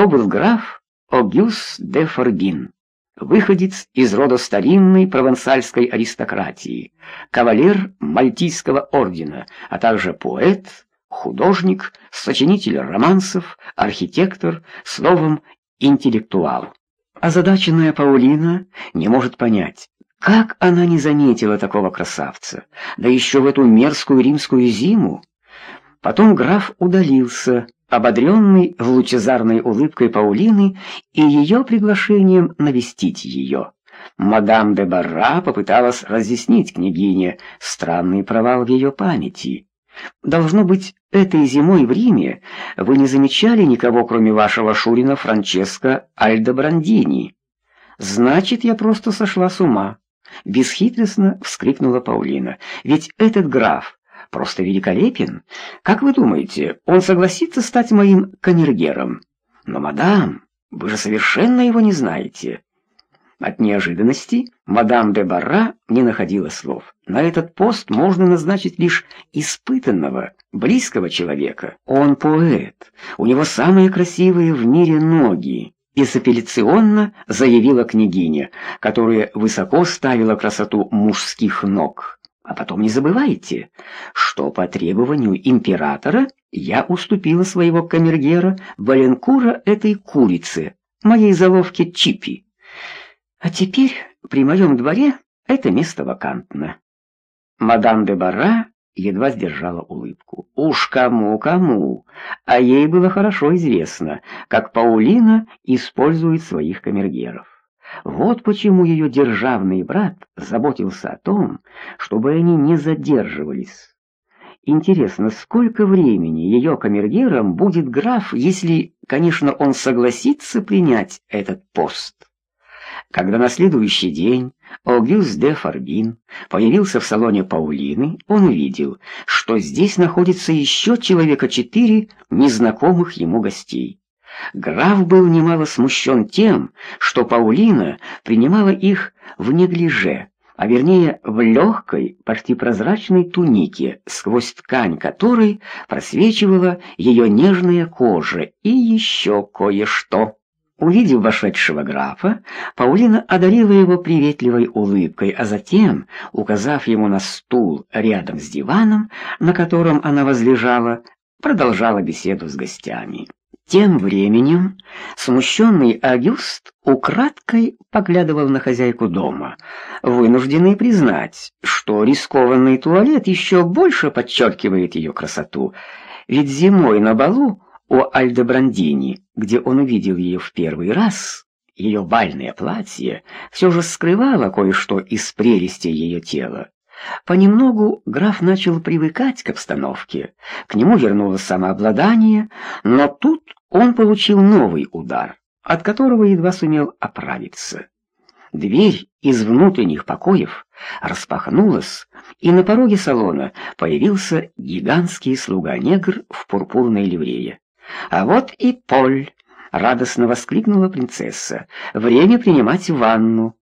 То был граф Огюс де Форбин, выходец из рода старинной провансальской аристократии, кавалер Мальтийского ордена, а также поэт, художник, сочинитель романсов, архитектор, словом, интеллектуал. Озадаченная Паулина не может понять, как она не заметила такого красавца, да еще в эту мерзкую римскую зиму. Потом граф удалился, ободренный в лучезарной улыбкой Паулины и ее приглашением навестить ее. Мадам де Барра попыталась разъяснить княгине странный провал в ее памяти. Должно быть, этой зимой в Риме вы не замечали никого, кроме вашего Шурина Франческо Альдобрандини. Значит, я просто сошла с ума. Бесхитростно вскрикнула Паулина. Ведь этот граф просто великолепен. Как вы думаете, он согласится стать моим камергером? Но, мадам, вы же совершенно его не знаете. От неожиданности мадам де Барра не находила слов. На этот пост можно назначить лишь испытанного, близкого человека. Он поэт, у него самые красивые в мире ноги. Безапелляционно заявила княгиня, которая высоко ставила красоту мужских ног. А потом не забывайте, что по требованию императора я уступила своего камергера Валенкура этой курице, моей заловке Чипи. А теперь при моем дворе это место вакантно. Мадам де Барра едва сдержала улыбку. Уж кому-кому, а ей было хорошо известно, как Паулина использует своих камергеров. Вот почему ее державный брат заботился о том, чтобы они не задерживались. Интересно, сколько времени ее камергером будет граф, если, конечно, он согласится принять этот пост? Когда на следующий день Огюст де Фарбин появился в салоне Паулины, он увидел, что здесь находится еще человека четыре незнакомых ему гостей. Граф был немало смущен тем, что Паулина принимала их в неглиже, а вернее в легкой, почти прозрачной тунике, сквозь ткань которой просвечивала ее нежная кожа и еще кое-что. Увидев вошедшего графа, Паулина одарила его приветливой улыбкой, а затем, указав ему на стул рядом с диваном, на котором она возлежала, продолжала беседу с гостями. Тем временем смущенный Агюст украдкой поглядывал на хозяйку дома, вынужденный признать, что рискованный туалет еще больше подчеркивает ее красоту, ведь зимой на балу у Альдебрандини, где он увидел ее в первый раз, ее бальное платье все же скрывало кое-что из прелести ее тела. Понемногу граф начал привыкать к обстановке, к нему вернулось самообладание, но тут он получил новый удар, от которого едва сумел оправиться. Дверь из внутренних покоев распахнулась, и на пороге салона появился гигантский слуга-негр в пурпурной ливрее. «А вот и Поль!» — радостно воскликнула принцесса. «Время принимать ванну».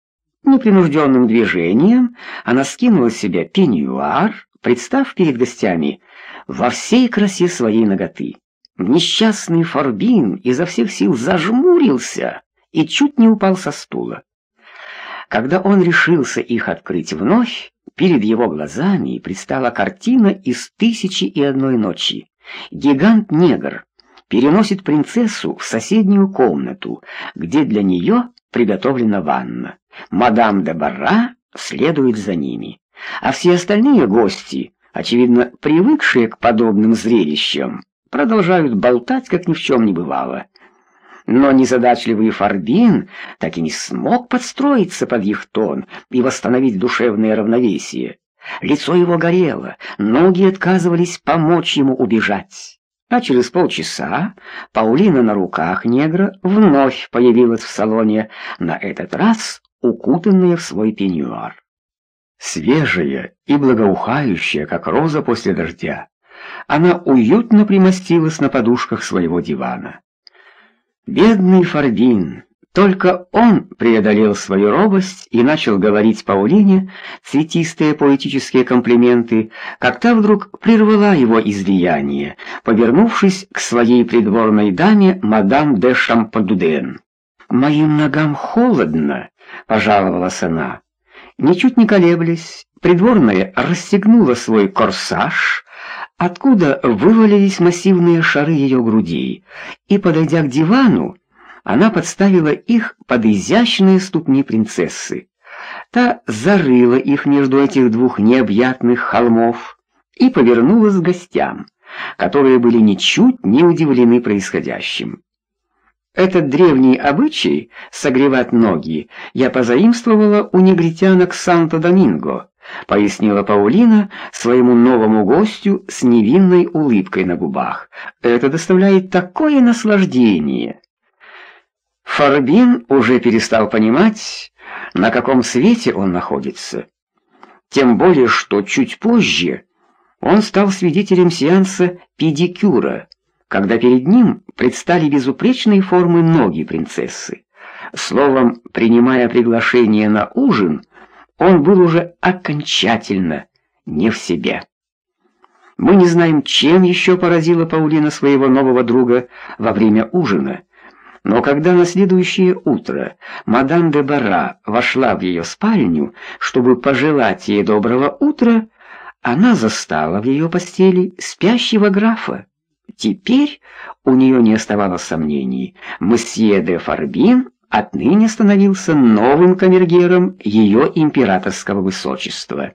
Непринужденным движением она скинула с себя пеньюар, представ перед гостями во всей красе своей ноготы. Несчастный Форбин изо всех сил зажмурился и чуть не упал со стула. Когда он решился их открыть вновь, перед его глазами предстала картина из «Тысячи и одной ночи». Гигант-негр переносит принцессу в соседнюю комнату, где для нее приготовлена ванна. Мадам де Барра следует за ними, а все остальные гости, очевидно привыкшие к подобным зрелищам, продолжают болтать, как ни в чем не бывало. Но незадачливый Фарбин так и не смог подстроиться под их тон и восстановить душевное равновесие. Лицо его горело, ноги отказывались помочь ему убежать. А через полчаса Паулина на руках негра вновь появилась в салоне, на этот раз укутанная в свой пеньюар. Свежая и благоухающая, как роза после дождя, она уютно примостилась на подушках своего дивана. Бедный Фарбин, Только он преодолел свою робость и начал говорить Паулине цветистые поэтические комплименты, как та вдруг прервала его излияние, повернувшись к своей придворной даме мадам де Шампадуден. «Моим ногам холодно», — пожаловалась она. Ничуть не колеблясь, придворная расстегнула свой корсаж, откуда вывалились массивные шары ее грудей, и, подойдя к дивану, она подставила их под изящные ступни принцессы. Та зарыла их между этих двух необъятных холмов и повернулась к гостям, которые были ничуть не удивлены происходящим. Этот древний обычай согревать ноги я позаимствовала у негритянок Санто-Доминго, пояснила Паулина своему новому гостю с невинной улыбкой на губах. Это доставляет такое наслаждение. Фарбин уже перестал понимать, на каком свете он находится. Тем более, что чуть позже он стал свидетелем сеанса педикюра, когда перед ним предстали безупречные формы ноги принцессы. Словом, принимая приглашение на ужин, он был уже окончательно не в себе. Мы не знаем, чем еще поразила Паулина своего нового друга во время ужина. Но когда на следующее утро мадам де Бара вошла в ее спальню, чтобы пожелать ей доброго утра, она застала в ее постели спящего графа. Теперь у нее не оставалось сомнений. Месье де Фарбин отныне становился новым камергером ее императорского высочества.